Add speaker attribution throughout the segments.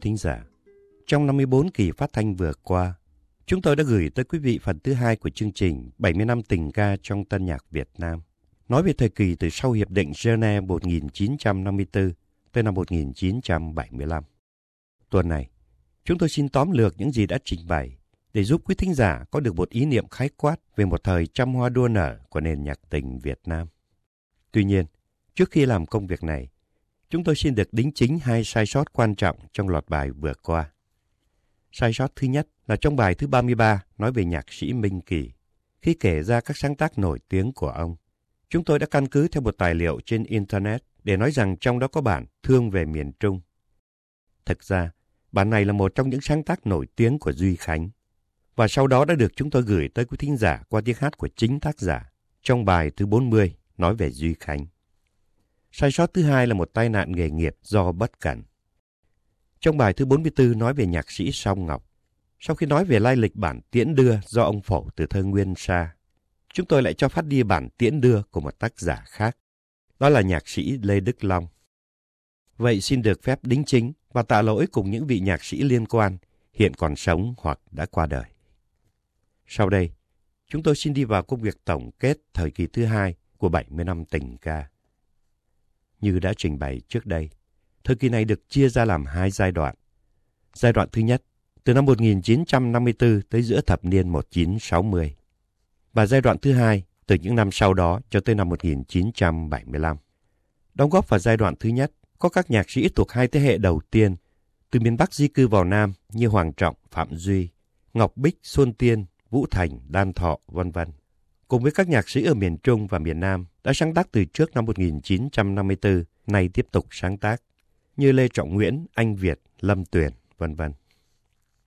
Speaker 1: Quý thính giả, trong 54 kỳ phát thanh vừa qua, chúng tôi đã gửi tới quý vị phần thứ hai của chương trình 70 năm tình ca trong tân nhạc Việt Nam, nói về thời kỳ từ sau Hiệp định Geneva 1954 tới năm 1975. Tuần này, chúng tôi xin tóm lược những gì đã trình bày để giúp quý thính giả có được một ý niệm khái quát về một thời trăm hoa đua nở của nền nhạc tình Việt Nam. Tuy nhiên, trước khi làm công việc này, chúng tôi xin được đính chính hai sai sót quan trọng trong loạt bài vừa qua. Sai sót thứ nhất là trong bài thứ 33 nói về nhạc sĩ Minh Kỳ. Khi kể ra các sáng tác nổi tiếng của ông, chúng tôi đã căn cứ theo một tài liệu trên Internet để nói rằng trong đó có bản Thương về miền Trung. Thực ra, bản này là một trong những sáng tác nổi tiếng của Duy Khánh, và sau đó đã được chúng tôi gửi tới quý thính giả qua tiếng hát của chính tác giả trong bài thứ 40 nói về Duy Khánh. Sai sót thứ hai là một tai nạn nghề nghiệp do bất cẩn. Trong bài thứ 44 nói về nhạc sĩ Song Ngọc, sau khi nói về lai lịch bản tiễn đưa do ông phổ từ thơ Nguyên Sa, chúng tôi lại cho phát đi bản tiễn đưa của một tác giả khác. Đó là nhạc sĩ Lê Đức Long. Vậy xin được phép đính chính và tạ lỗi cùng những vị nhạc sĩ liên quan hiện còn sống hoặc đã qua đời. Sau đây, chúng tôi xin đi vào công việc tổng kết thời kỳ thứ hai của 70 năm tình ca. Như đã trình bày trước đây, thời kỳ này được chia ra làm hai giai đoạn. Giai đoạn thứ nhất, từ năm 1954 tới giữa thập niên 1960. Và giai đoạn thứ hai, từ những năm sau đó cho tới năm 1975. Đóng góp vào giai đoạn thứ nhất, có các nhạc sĩ thuộc hai thế hệ đầu tiên, từ miền Bắc di cư vào Nam như Hoàng Trọng, Phạm Duy, Ngọc Bích, Xuân Tiên, Vũ Thành, Đan Thọ, vân vân. Cùng với các nhạc sĩ ở miền Trung và miền Nam đã sáng tác từ trước năm 1954, nay tiếp tục sáng tác, như Lê Trọng Nguyễn, Anh Việt, Lâm Tuyền, vân vân.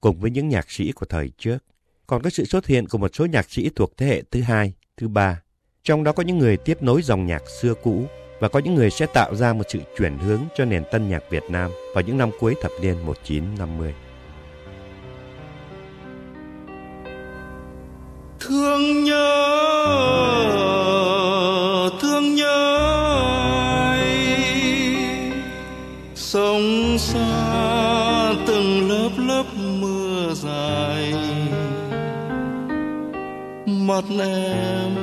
Speaker 1: Cùng với những nhạc sĩ của thời trước, còn có sự xuất hiện của một số nhạc sĩ thuộc thế hệ thứ hai, thứ ba. Trong đó có những người tiếp nối dòng nhạc xưa cũ và có những người sẽ tạo ra một sự chuyển hướng cho nền tân nhạc Việt Nam vào những năm cuối thập niên 1950.
Speaker 2: Thương nhớ thương nhớ ai? Sống xa từng lớp lớp mưa dài, mắt em,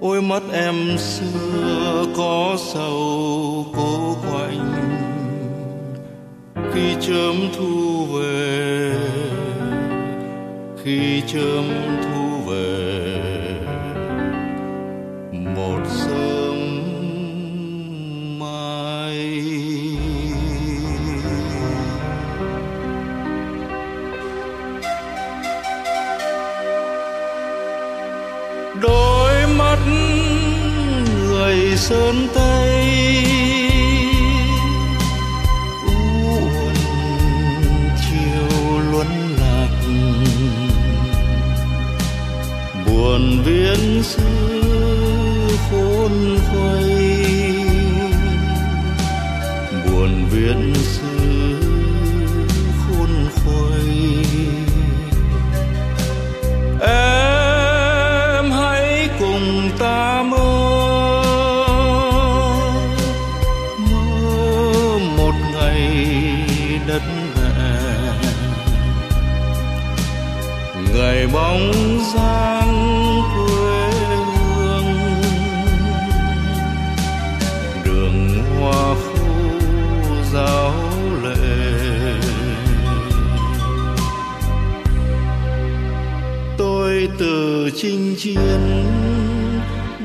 Speaker 2: ôi mắt em xưa có sầu cố quạnh. Khi chớm thu về khi chớm thu về. Một sớm mai. Đôi mắt người sơn tây. Chinh chiến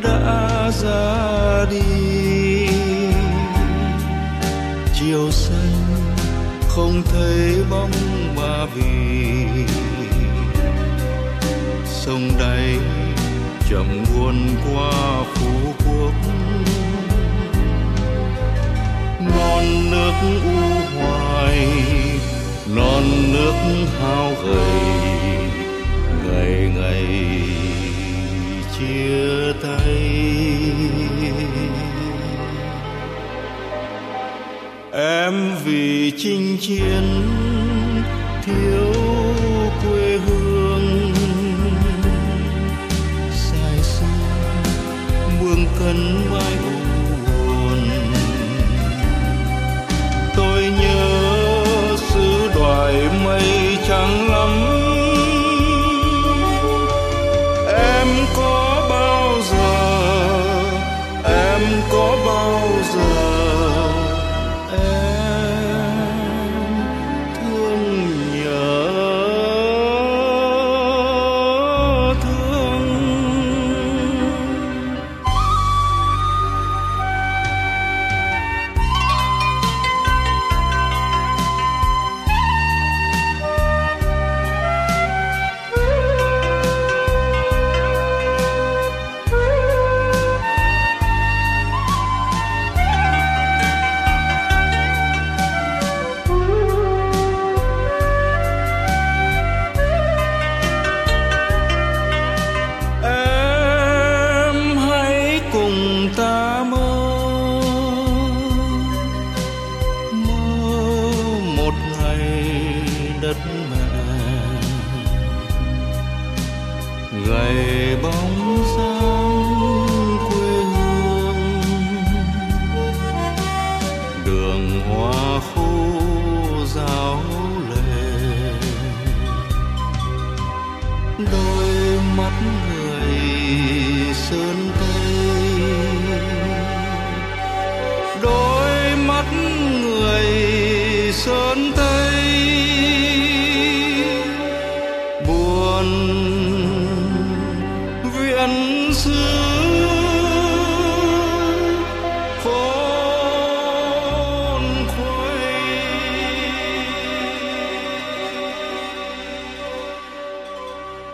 Speaker 2: đã ra đi. Chiều xanh không thấy bóng ba vì. Sông đáy chậm buồn qua phú quốc. Non nước u hoài, non nước hao gầy. Em vì chinh chiến thiếu quê hương. Dài xa buông cân mai they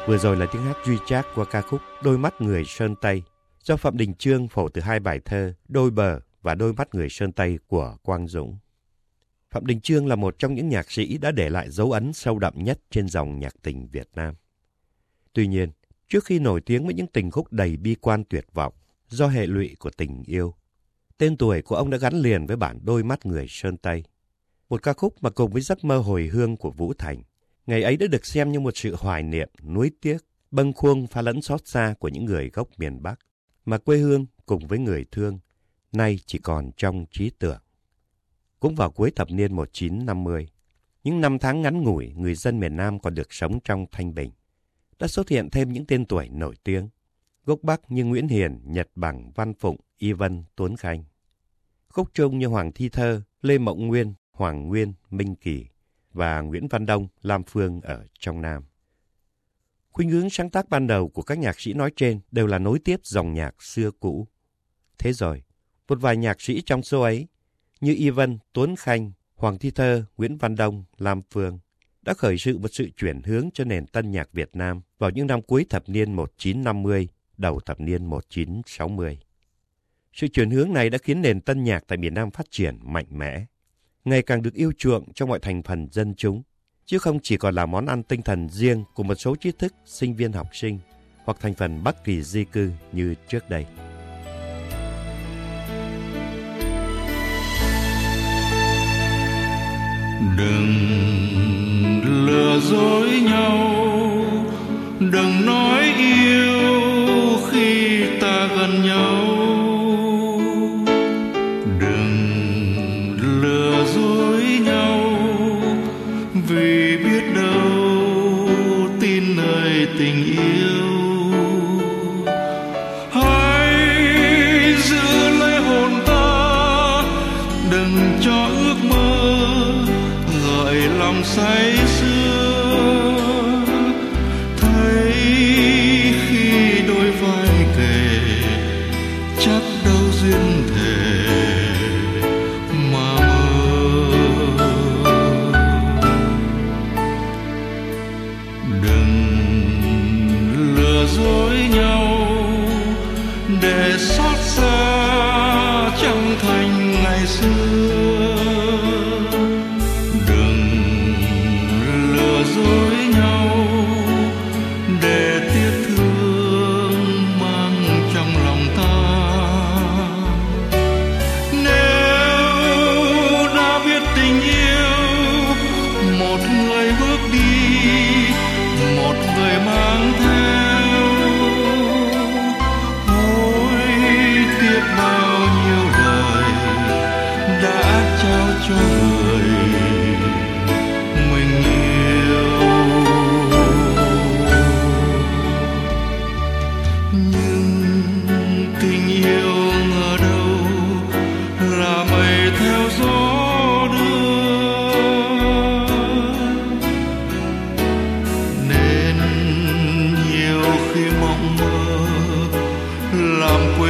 Speaker 1: Vừa rồi là tiếng hát duy trác qua ca khúc Đôi mắt người Sơn Tây do Phạm Đình Trương phổ từ hai bài thơ Đôi bờ và Đôi mắt người Sơn Tây của Quang Dũng. Phạm Đình Trương là một trong những nhạc sĩ đã để lại dấu ấn sâu đậm nhất trên dòng nhạc tình Việt Nam. Tuy nhiên, trước khi nổi tiếng với những tình khúc đầy bi quan tuyệt vọng do hệ lụy của tình yêu, tên tuổi của ông đã gắn liền với bản Đôi mắt người Sơn Tây. Một ca khúc mà cùng với giấc mơ hồi hương của Vũ Thành, ngày ấy đã được xem như một sự hoài niệm, nuối tiếc, bâng khuâng pha lẫn xót xa của những người gốc miền Bắc, mà quê hương cùng với người thương, nay chỉ còn trong trí tưởng. Cũng vào cuối thập niên 1950, những năm tháng ngắn ngủi người dân miền Nam còn được sống trong thanh bình, đã xuất hiện thêm những tên tuổi nổi tiếng. Gốc Bắc như Nguyễn Hiền, Nhật Bằng, Văn Phụng, Y Vân, Tuấn Khanh. Khúc Trung như Hoàng Thi Thơ, Lê Mộng Nguyên, Hoàng Nguyên, Minh Kỳ và Nguyễn Văn Đông, Lam Phương ở trong Nam. Khuynh hướng sáng tác ban đầu của các nhạc sĩ nói trên đều là nối tiếp dòng nhạc xưa cũ. Thế rồi, một vài nhạc sĩ trong số ấy như Y Vân, Tuấn Khanh, Hoàng Thi Thơ, Nguyễn Văn Đông, Lam Phương đã khởi sự một sự chuyển hướng cho nền tân nhạc Việt Nam vào những năm cuối thập niên 1950, đầu thập niên 1960. Sự chuyển hướng này đã khiến nền tân nhạc tại miền Nam phát triển mạnh mẽ, ngày càng được yêu chuộng trong mọi thành phần dân chúng, chứ không chỉ còn là món ăn tinh thần riêng của một số trí thức, sinh viên học sinh hoặc thành phần Bắc kỳ di cư như trước đây.
Speaker 2: đừng lừa dối nhau đừng nói yêu đừng cho ước mơ gợi lòng say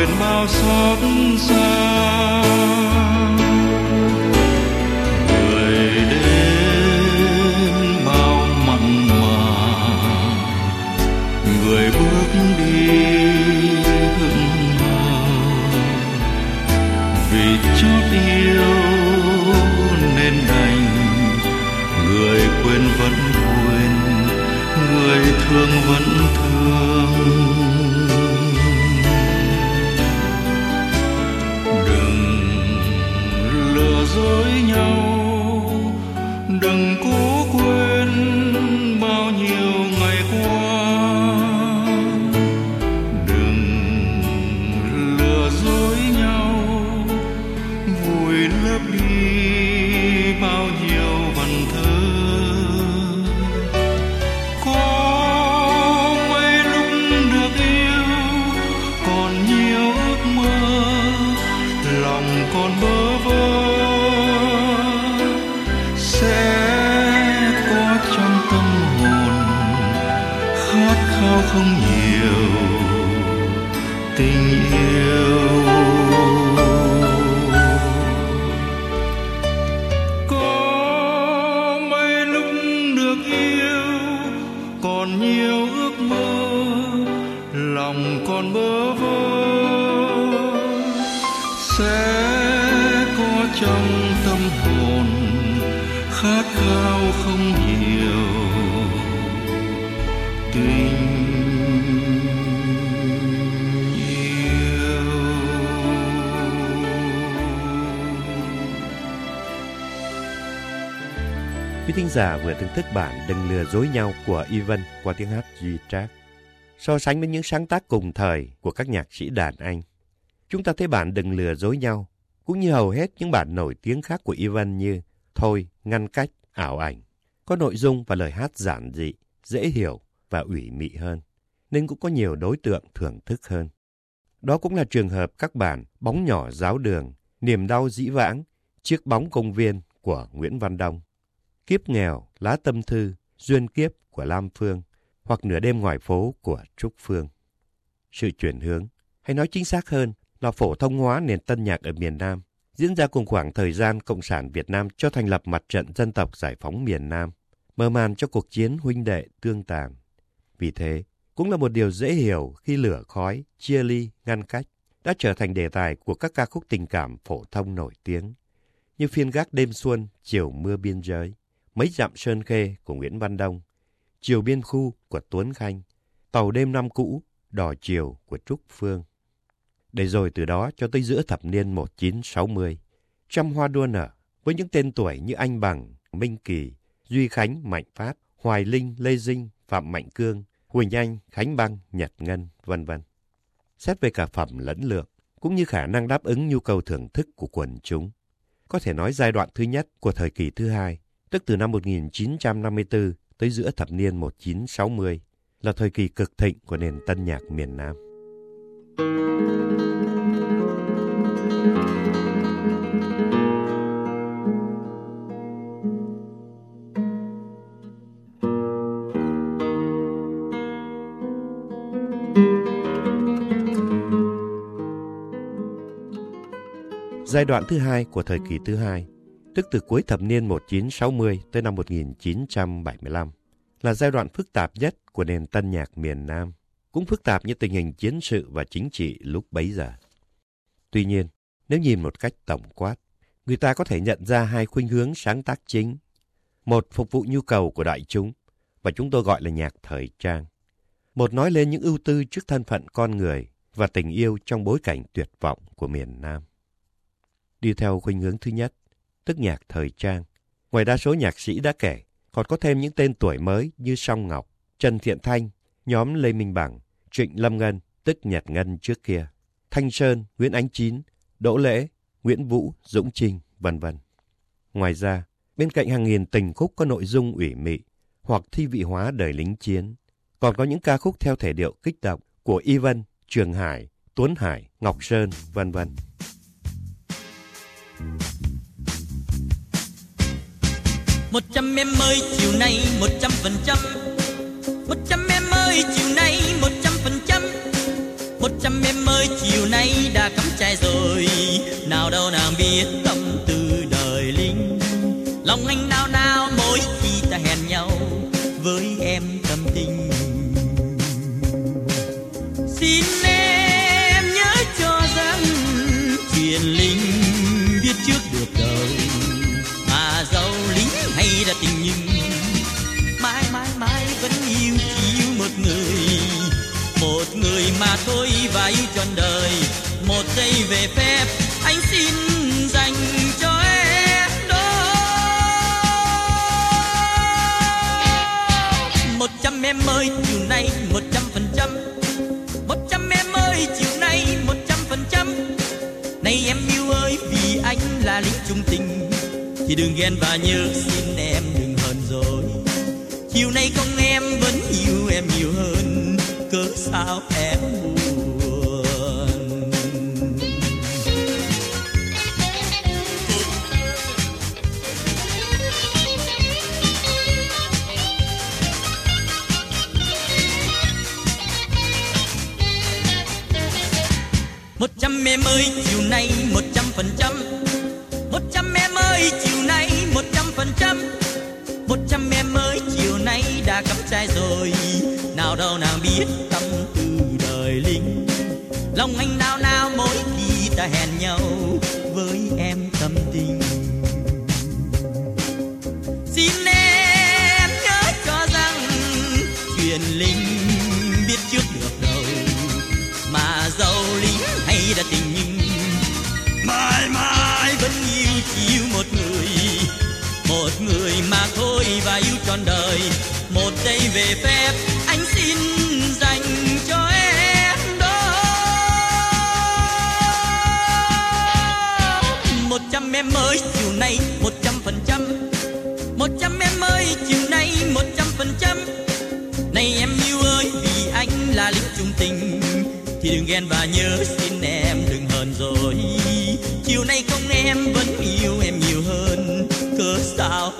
Speaker 2: làm bao xót xa. Người đến bao mặn mà, người bước đi hững hờ. Vì chót yêu nên đành, người quên vẫn quên, người thương vẫn yêu còn nhiều ước mơ lòng còn bơ vơ. Sẽ có trong
Speaker 1: Quý thính giả vừa thưởng thức bản Đừng lừa dối nhau của Ivan qua tiếng hát Duy Trác. So sánh với những sáng tác cùng thời của các nhạc sĩ đàn Anh, chúng ta thấy bản Đừng lừa dối nhau, cũng như hầu hết những bản nổi tiếng khác của Ivan như Thôi, Ngăn cách, Ảo ảnh, có nội dung và lời hát giản dị, dễ hiểu và ủy mị hơn, nên cũng có nhiều đối tượng thưởng thức hơn. Đó cũng là trường hợp các bản Bóng nhỏ giáo đường, Niềm đau dĩ vãng, Chiếc bóng công viên của Nguyễn Văn Đông. Kiếp nghèo, lá tâm thư, duyên kiếp của Lam Phương hoặc nửa đêm ngoài phố của Trúc Phương. Sự chuyển hướng, hay nói chính xác hơn là phổ thông hóa nền tân nhạc ở miền Nam, diễn ra cùng khoảng thời gian Cộng sản Việt Nam cho thành lập mặt trận dân tộc giải phóng miền Nam, mở màn cho cuộc chiến huynh đệ tương tàn. Vì thế, cũng là một điều dễ hiểu khi lửa khói, chia ly, ngăn cách đã trở thành đề tài của các ca khúc tình cảm phổ thông nổi tiếng, như phiên gác đêm xuân, chiều mưa biên giới, mấy dặm sơn khê của Nguyễn Văn Đông, chiều biên khu của Tuấn Khanh, tàu đêm năm cũ, đò chiều của Trúc Phương. Để rồi từ đó cho tới giữa thập niên 1960, trăm hoa đua nở với những tên tuổi như Anh Bằng, Minh Kỳ, Duy Khánh, Mạnh Phát, Hoài Linh, Lê Dinh, Phạm Mạnh Cương, Huỳnh Anh, Khánh Băng, Nhật Ngân, vân vân. Xét về cả phẩm lẫn lượng, cũng như khả năng đáp ứng nhu cầu thưởng thức của quần chúng. Có thể nói giai đoạn thứ nhất của thời kỳ thứ hai, tức từ năm 1954 tới giữa thập niên 1960, là thời kỳ cực thịnh của nền tân nhạc miền Nam. Giai đoạn thứ hai của thời kỳ thứ hai, tức từ cuối thập niên 1960 tới năm 1975, là giai đoạn phức tạp nhất của nền tân nhạc miền Nam, cũng phức tạp như tình hình chiến sự và chính trị lúc bấy giờ. Tuy nhiên, nếu nhìn một cách tổng quát, người ta có thể nhận ra hai khuynh hướng sáng tác chính. Một phục vụ nhu cầu của đại chúng, và chúng tôi gọi là nhạc thời trang. Một nói lên những ưu tư trước thân phận con người và tình yêu trong bối cảnh tuyệt vọng của miền Nam. Đi theo khuynh hướng thứ nhất, tức nhạc thời trang. Ngoài đa số nhạc sĩ đã kể, còn có thêm những tên tuổi mới như Song Ngọc, Trần Thiện Thanh, nhóm Lê Minh Bằng, Trịnh Lâm Ngân, tức Nhật Ngân trước kia, Thanh Sơn, Nguyễn Ánh Chín, Đỗ Lễ, Nguyễn Vũ, Dũng Trinh, vân vân. Ngoài ra, bên cạnh hàng nghìn tình khúc có nội dung ủy mị hoặc thi vị hóa đời lính chiến, còn có những ca khúc theo thể điệu kích động của Y Vân, Trường Hải, Tuấn Hải, Ngọc Sơn, vân vân.
Speaker 3: Một trăm em ơi, chiều nay một trăm phần trăm. Một trăm em ơi, chiều nay một trăm phần trăm. Một trăm em ơi, chiều nay đã cắm trại rồi. Nào đâu nàng biết tâm tư đời linh lòng anh nào nào mỗi khi ta hẹn nhau với mà thôi và yêu trọn đời. Một giây về phép, anh xin dành cho em đó một trăm em ơi, chiều nay một trăm phần trăm. Một trăm em ơi, chiều nay một trăm phần trăm. Nay em yêu ơi, vì anh là lính trung tình. Thì đừng ghen và nhớ xin em đừng hờn rồi chiều nay không em vẫn yêu em nhiều hơn cớ sao em buồn? Một trăm em ơi, chiều nay một trăm phần trăm. Một trăm em ơi, chiều nay một trăm phần trăm. Một trăm em ơi, chiều nay đã cắm trai rồi nào đâu nào biết tâm tư đời linh lòng anh nào nào mỗi khi ta hẹn nhau với em tâm tình. Xin em nhớ cho rằng chuyện linh biết trước được đâu, mà dâu lính hay đã tình nhưng mãi mãi vẫn yêu chỉ yêu một người. Một người mà thôi và yêu trọn đời, một giây về phép ghen và nhớ xin em đừng hờn rồi. Chiều nay không em vẫn yêu em nhiều hơn. Cớ sao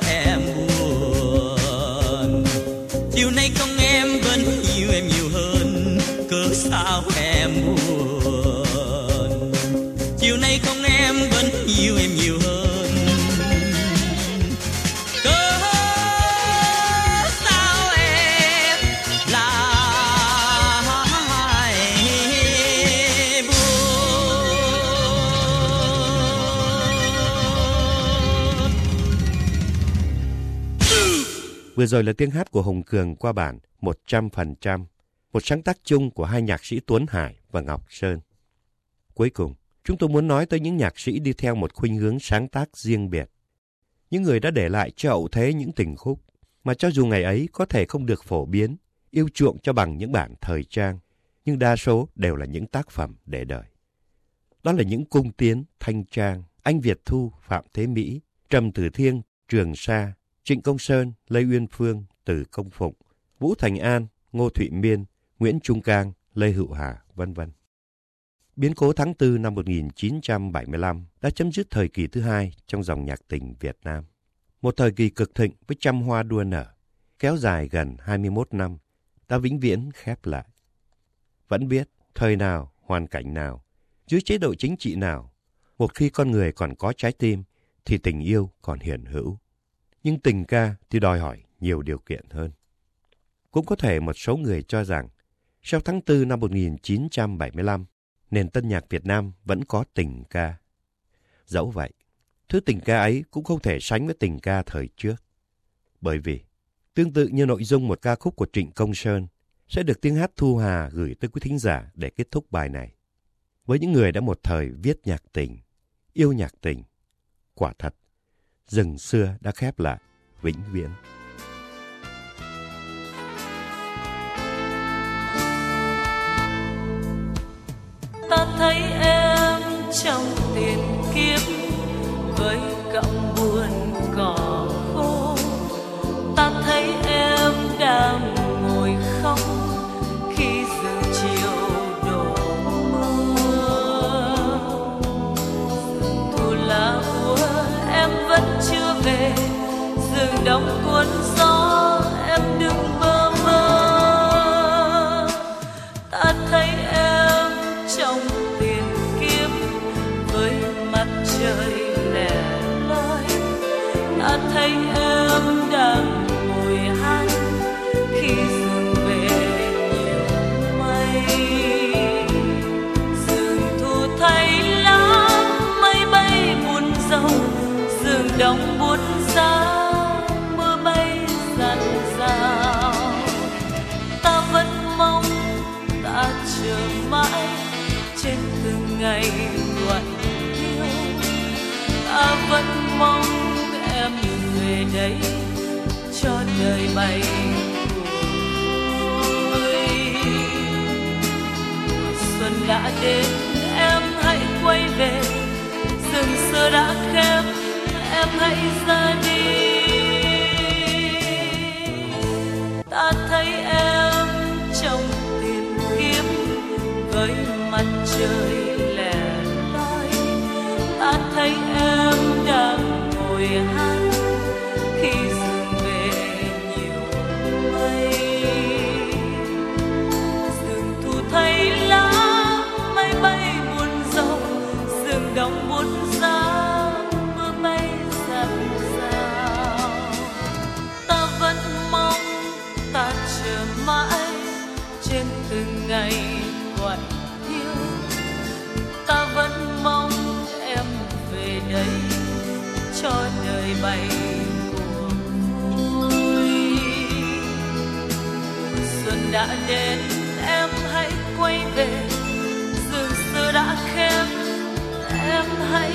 Speaker 3: sao em buồn. Chiều nay không em vẫn yêu em nhiều hơn. Cớ sao em lại buồn?
Speaker 1: Vừa rồi là tiếng hát của Hồng Cường qua bản 100%, một sáng tác chung của hai nhạc sĩ Tuấn Hải và Ngọc Sơn. Cuối cùng, chúng tôi muốn nói tới những nhạc sĩ đi theo một khuynh hướng sáng tác riêng biệt. Những người đã để lại cho hậu thế những tình khúc mà cho dù ngày ấy có thể không được phổ biến, yêu chuộng cho bằng những bản thời trang, nhưng đa số đều là những tác phẩm để đời. Đó là những cung tiến, thanh trang, anh Việt Thu, Phạm Thế Mỹ, Trầm Tử Thiên, Trường Sa, Trịnh Công Sơn, Lê Uyên Phương, Từ Công Phụng, Vũ Thành An, Ngô Thụy Miên, Nguyễn Trung Cang, Lê Hữu Hà, vân vân. Biến cố tháng 4 năm 1975 đã chấm dứt thời kỳ thứ hai trong dòng nhạc tình Việt Nam. Một thời kỳ cực thịnh với trăm hoa đua nở, kéo dài gần 21 năm, đã vĩnh viễn khép lại. Vẫn biết, thời nào, hoàn cảnh nào, dưới chế độ chính trị nào, một khi con người còn có trái tim, thì tình yêu còn hiện hữu. Nhưng tình ca thì đòi hỏi nhiều điều kiện hơn. Cũng có thể một số người cho rằng, sau tháng 4 năm 1975, nền tân nhạc Việt Nam vẫn có tình ca. Dẫu vậy, thứ tình ca ấy cũng không thể sánh với tình ca thời trước. Bởi vì, tương tự như nội dung một ca khúc của Trịnh Công Sơn, sẽ được tiếng hát Thu Hà gửi tới quý thính giả để kết thúc bài này. Với những người đã một thời viết nhạc tình, yêu nhạc tình, quả thật, rừng xưa đã khép lại, vĩnh viễn.
Speaker 4: Thấy em trong tiền kiếp với cọng buồn cỏ khô. Ta thấy em đang ngồi khóc khi rừng chiều đổ mưa. Thu lá úa em vẫn chưa về. Rừng đông cuốn gió về đây cho đời bay. Bay cuồng vui xuân đã đến, em hãy quay về. Rừng xưa đã khép em hãy